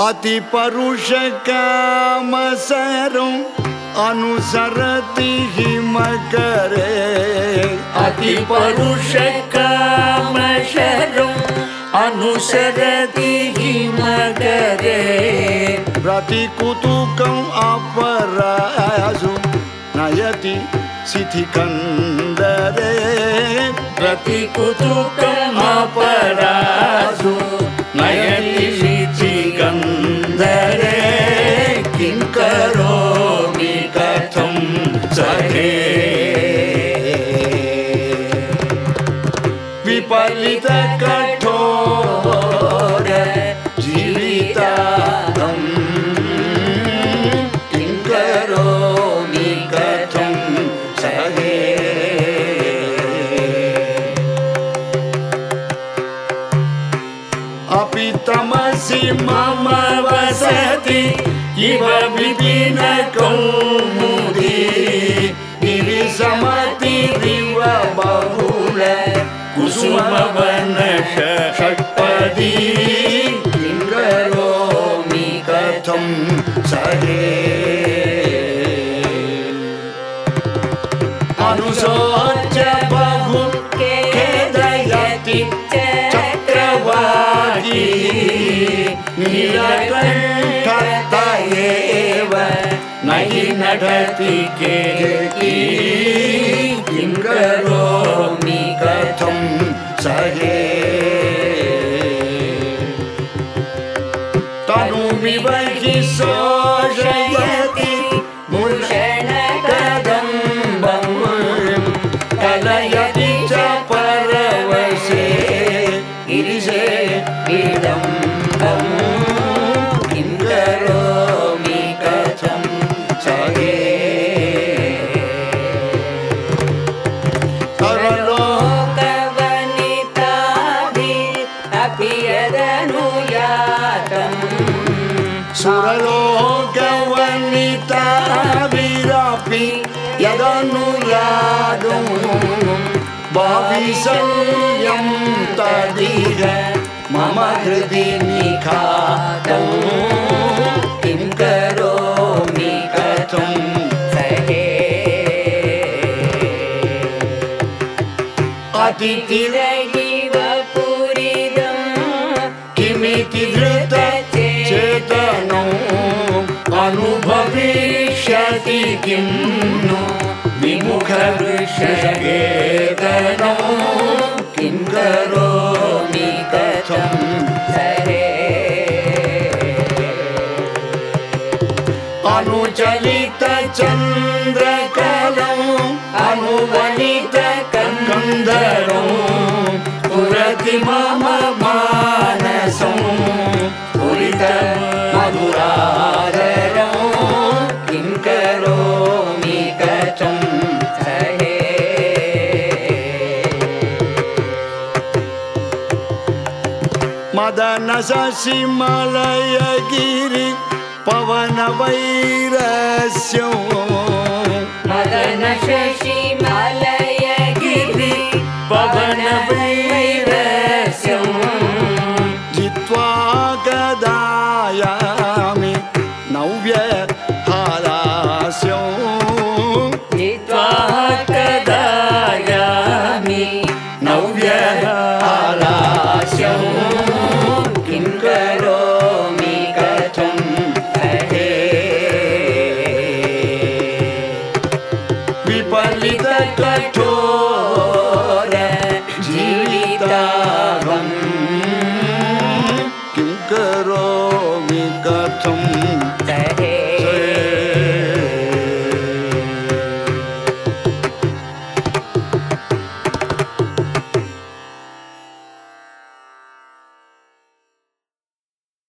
अतिपरुषकामसरम् अनुसरति हिमकरे अतिपरुषकामशरम् अनुसरति हिमकरे प्रतिकुतुकम् अपरासु नयति शिथिकन्दरे प्रतिकुतुकमपरासु शिचिकन्दरे किं करोमि कथं सखे? विपलितकठोर जीविताहम् किं करोमि कथं सहे अपि तमसि मम वसति इव विपिन कौमुदी। गिरिसमतिरिव बहुल कुसुमवनश षट्पदी करोमि कथं अनुशोच्य नटति केकी किं करोमि कथं सहे? तनुमिव हि शोषयति मुषणकदम्बं कलयति च परवशे गिरिशे विडम्बं सुरलोकवनिताभिरपि यदनुरागं भाविशल्यं तदिह मम हृदि निखातम् किं करोमि कथं सहे अतिथिर अनुभविष्यति किं नु? विमुखवृषकेतनौ किं करोमि कथं सहे अनुचलितचन्द्रकलम् अनुवलितकन्दरौ पुरति मम मदन शशिमलयगिरि पवनवैरस्य। मदन शशि मलयगिरि पवनवैरस्यम् जित्वा गदायामि नव्य हालास्यौ जित्वा कदायामि नव्यहारास्यम् I don't.